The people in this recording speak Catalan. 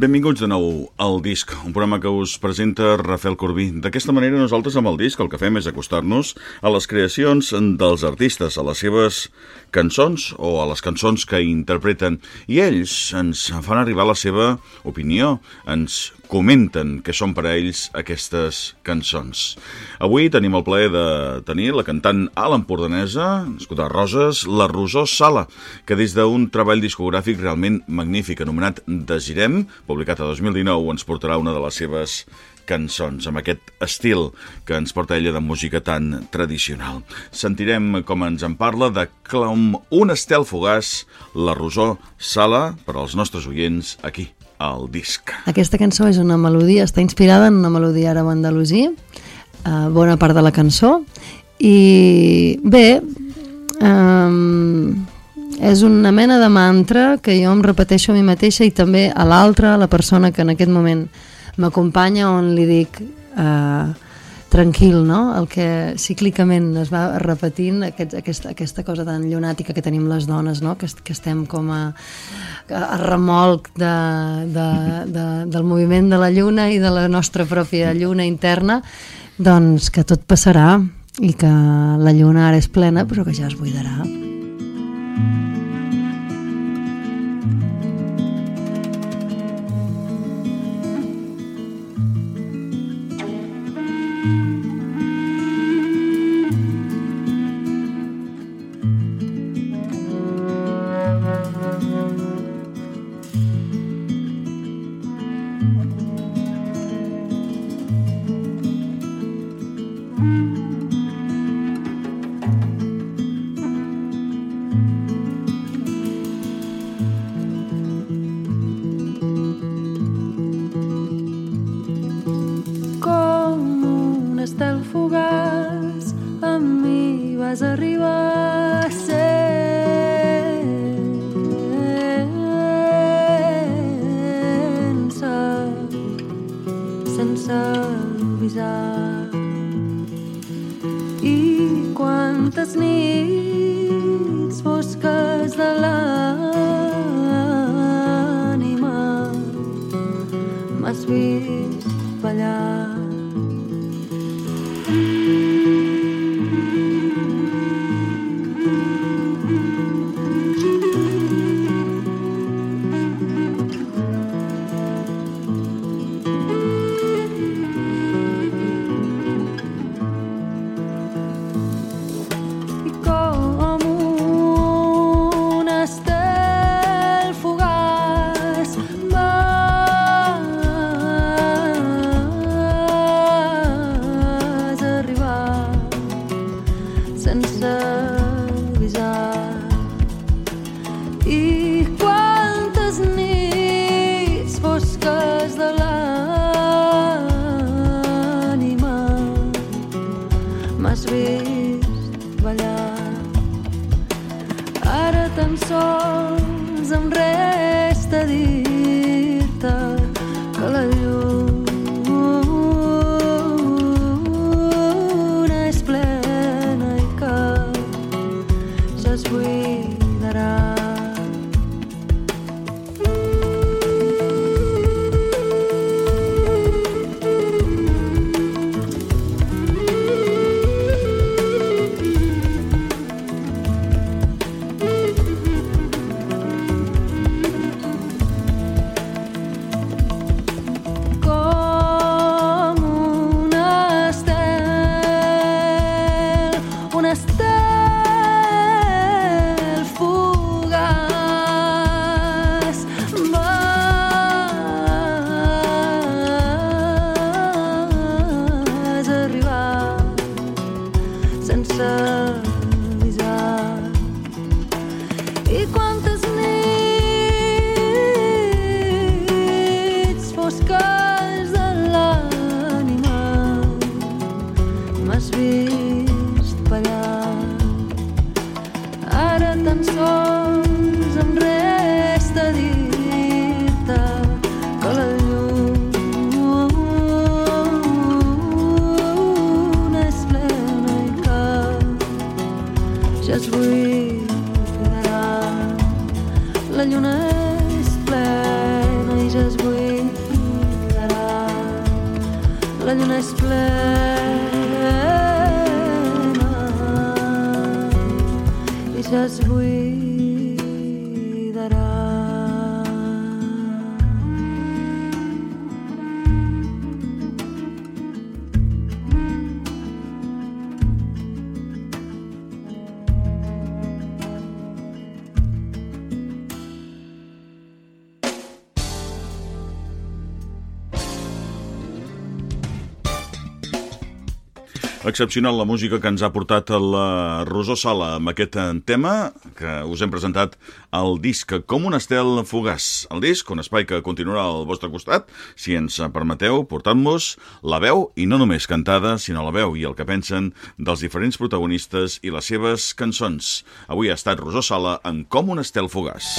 Benvinguts de nou al disc, un programa que us presenta Rafael Corbí. D'aquesta manera nosaltres amb el disc el que fem és acostar-nos a les creacions dels artistes, a les seves cançons o a les cançons que interpreten i ells ens fan arribar la seva opinió, ens comenten què són per a ells aquestes cançons. Avui tenim el plaer de tenir la cantant a l'Empordanesa, a Roses, la Rosó Sala, que des d'un treball discogràfic realment magnífic anomenat Desirem, publicat a 2019, ens portarà una de les seves cançons, amb aquest estil que ens porta ella de música tan tradicional. Sentirem com ens en parla de com un estel fugaç, la Rosó Sala, per als nostres oients, aquí, al disc. Aquesta cançó és una melodia, està inspirada en una melodia àrab-andalusí, eh, bona part de la cançó, i bé, eh, és una mena de mantra que jo em repeteixo a mi mateixa i també a l'altra, a la persona que en aquest moment m'acompanya, on li dic... Eh, tranquil, no? El que cíclicament es va repetint, aquest, aquesta, aquesta cosa tan llunàtica que tenim les dones, no? Que, que estem com a, a remolc de, de, de, del moviment de la lluna i de la nostra pròpia lluna interna, doncs que tot passarà i que la lluna ara és plena però que ja es buidarà. Vist vist ballar. Ara tan sols em resta dir-te que la lluna sense avisar. I quantes nits fosques de l'ànima m'has vist la lluna Excepcional la música que ens ha portat la Rosó Sala amb aquest eh, tema que us hem presentat al disc Com un estel fugaç. El disc, un espai que continuarà al vostre costat, si ens permeteu, portant-vos la veu, i no només cantada, sinó la veu i el que pensen dels diferents protagonistes i les seves cançons. Avui ha estat Rosó Sala en Com un estel fugaç.